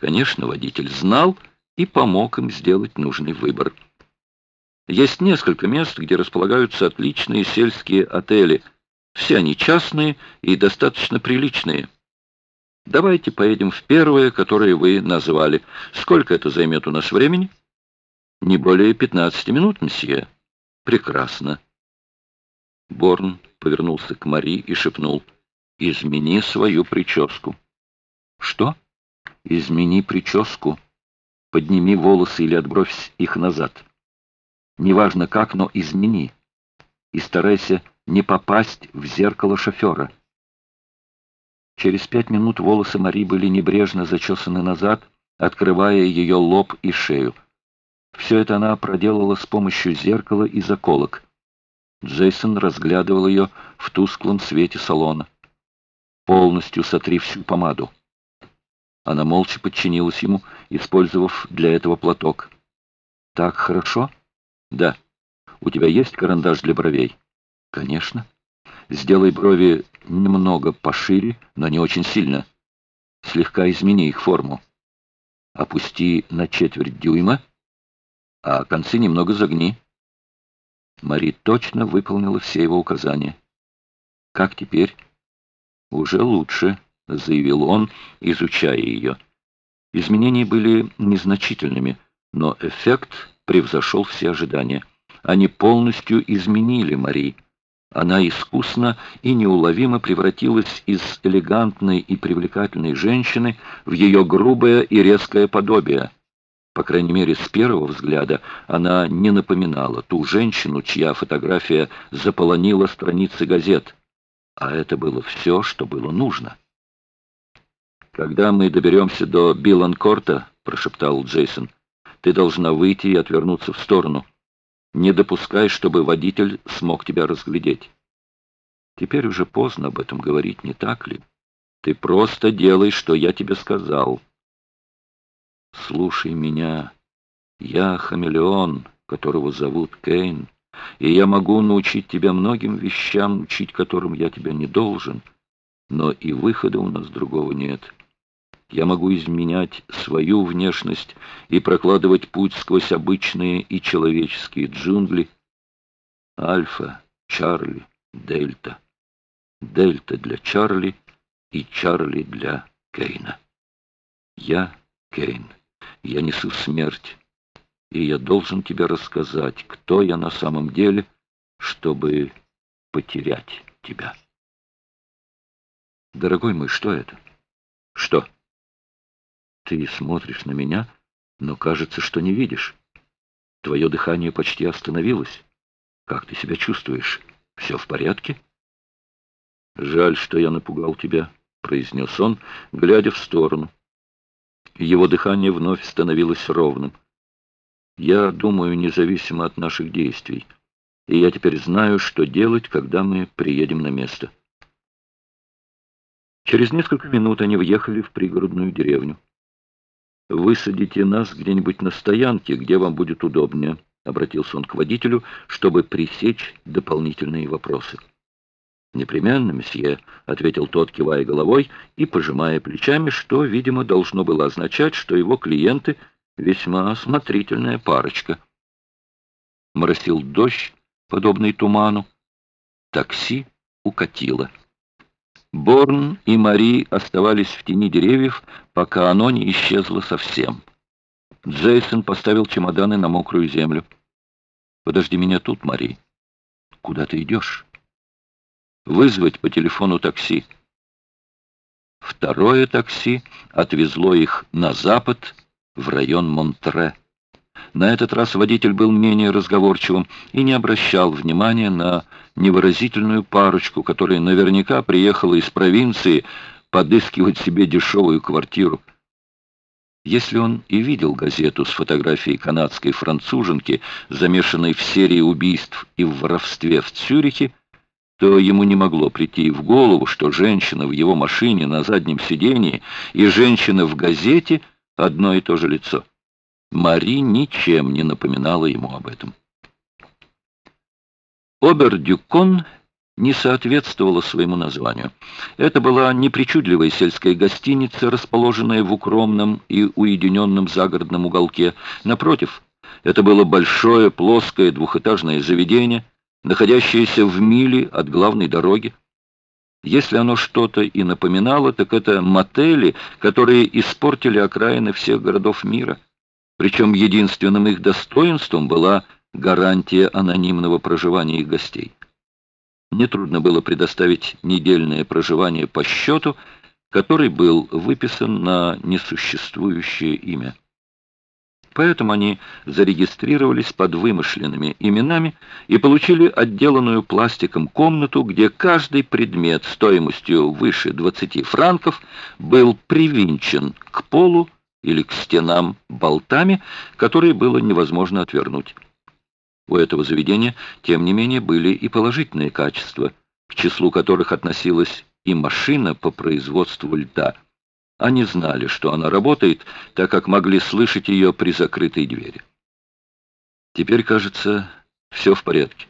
Конечно, водитель знал и помог им сделать нужный выбор. Есть несколько мест, где располагаются отличные сельские отели. Все они частные и достаточно приличные. Давайте поедем в первое, которое вы назвали. Сколько это займет у нас времени? Не более 15 минут, месье. Прекрасно. Борн повернулся к Мари и шепнул. «Измени свою прическу». «Что?» «Измени прическу. Подними волосы или отбрось их назад. Неважно как, но измени. И старайся не попасть в зеркало шофера». Через пять минут волосы Мари были небрежно зачесаны назад, открывая ее лоб и шею. Все это она проделала с помощью зеркала и заколок. Джейсон разглядывал ее в тусклом свете салона. Полностью сотри всю помаду. Она молча подчинилась ему, использовав для этого платок. «Так хорошо?» «Да. У тебя есть карандаш для бровей?» «Конечно». Сделай брови немного пошире, но не очень сильно. Слегка измени их форму. Опусти на четверть дюйма, а концы немного загни. Мари точно выполнила все его указания. «Как теперь?» «Уже лучше», — заявил он, изучая ее. Изменения были незначительными, но эффект превзошел все ожидания. Они полностью изменили Мари. Она искусно и неуловимо превратилась из элегантной и привлекательной женщины в ее грубое и резкое подобие. По крайней мере, с первого взгляда она не напоминала ту женщину, чья фотография заполонила страницы газет. А это было все, что было нужно. «Когда мы доберемся до Биланкорта», — прошептал Джейсон, — «ты должна выйти и отвернуться в сторону». Не допускай, чтобы водитель смог тебя разглядеть. Теперь уже поздно об этом говорить, не так ли? Ты просто делай, что я тебе сказал. Слушай меня. Я хамелеон, которого зовут Кейн, и я могу научить тебя многим вещам, учить которым я тебя не должен, но и выхода у нас другого нет. Я могу изменять свою внешность и прокладывать путь сквозь обычные и человеческие джунгли. Альфа, Чарли, Дельта. Дельта для Чарли и Чарли для Кейна. Я Кейн. Я несу смерть. И я должен тебе рассказать, кто я на самом деле, чтобы потерять тебя. Дорогой мой, что это? Что? Ты смотришь на меня, но кажется, что не видишь. Твое дыхание почти остановилось. Как ты себя чувствуешь? Все в порядке? Жаль, что я напугал тебя, произнес он, глядя в сторону. Его дыхание вновь становилось ровным. Я думаю, независимо от наших действий. И я теперь знаю, что делать, когда мы приедем на место. Через несколько минут они въехали в пригородную деревню. «Высадите нас где-нибудь на стоянке, где вам будет удобнее», — обратился он к водителю, чтобы пресечь дополнительные вопросы. «Непременно, месье», — ответил тот, кивая головой и пожимая плечами, что, видимо, должно было означать, что его клиенты — весьма осмотрительная парочка. Моросил дождь, подобный туману. Такси укатило. Борн и Мари оставались в тени деревьев, пока оно не исчезло совсем. Джейсон поставил чемоданы на мокрую землю. «Подожди меня тут, Мари. Куда ты идешь?» «Вызвать по телефону такси». Второе такси отвезло их на запад, в район Монтре. На этот раз водитель был менее разговорчивым и не обращал внимания на невыразительную парочку, которая наверняка приехала из провинции подыскивать себе дешевую квартиру. Если он и видел газету с фотографией канадской француженки, замешанной в серии убийств и в воровстве в Цюрихе, то ему не могло прийти в голову, что женщина в его машине на заднем сидении и женщина в газете — одно и то же лицо. Мари ничем не напоминала ему об этом. Обер-Дюкон не соответствовала своему названию. Это была непричудливая сельская гостиница, расположенная в укромном и уединенном загородном уголке. Напротив, это было большое плоское двухэтажное заведение, находящееся в миле от главной дороги. Если оно что-то и напоминало, так это мотели, которые испортили окраины всех городов мира. Причем единственным их достоинством была гарантия анонимного проживания их гостей. Нетрудно было предоставить недельное проживание по счету, который был выписан на несуществующее имя. Поэтому они зарегистрировались под вымышленными именами и получили отделанную пластиком комнату, где каждый предмет стоимостью выше 20 франков был привинчен к полу или к стенам болтами, которые было невозможно отвернуть. У этого заведения, тем не менее, были и положительные качества, к числу которых относилась и машина по производству льда. Они знали, что она работает, так как могли слышать ее при закрытой двери. Теперь, кажется, все в порядке.